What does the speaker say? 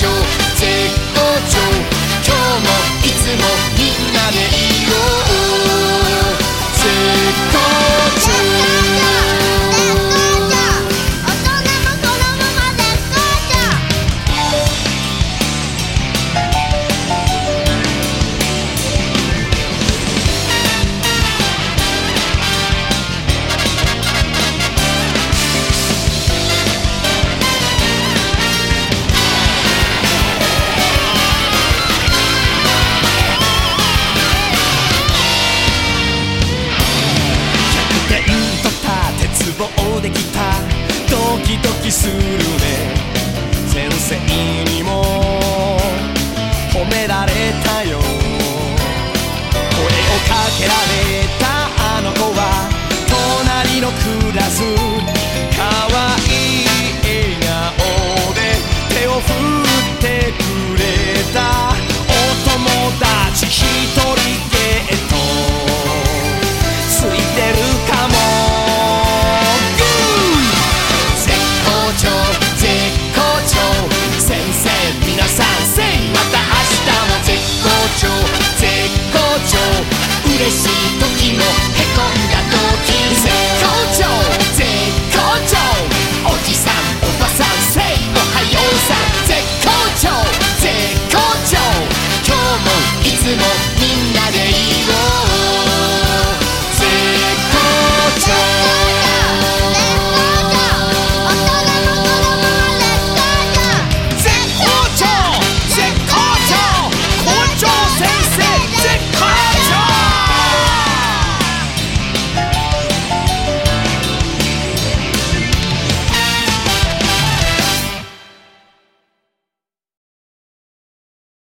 就きするね。先生にも褒められたよ。声をかけられたあの子は隣のクラス。